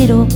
ゼロ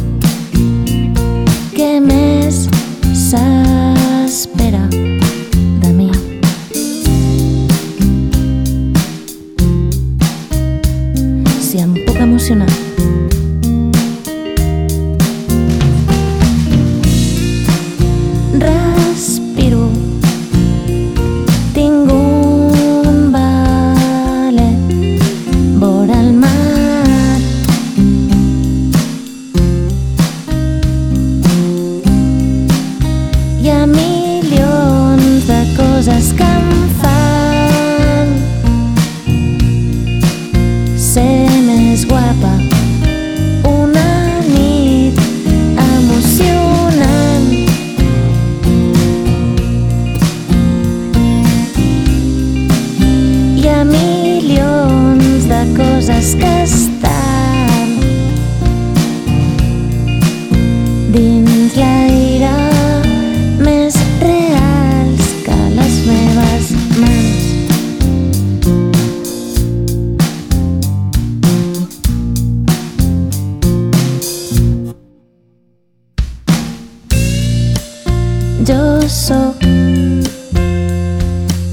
sóc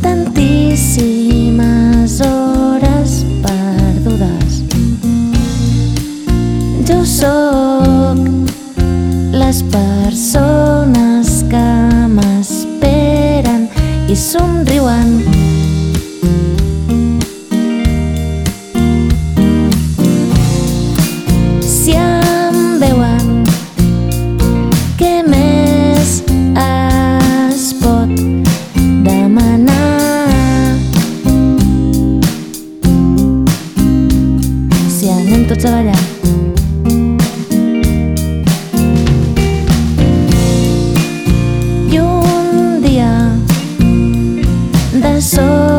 tantíssimes hores perdudes jo sóc les persones que m'esperen i somriuen заваля. Y un día de sol.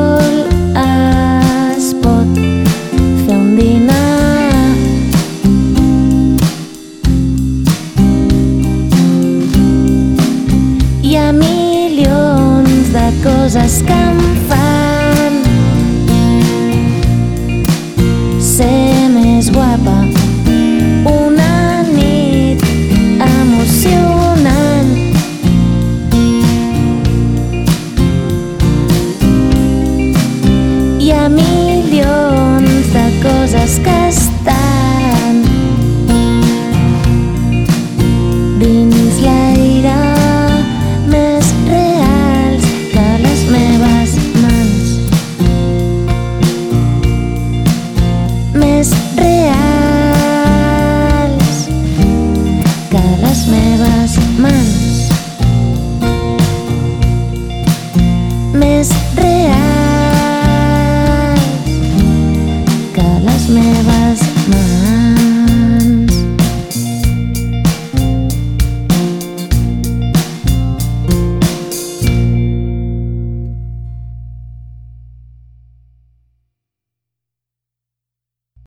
me vas más.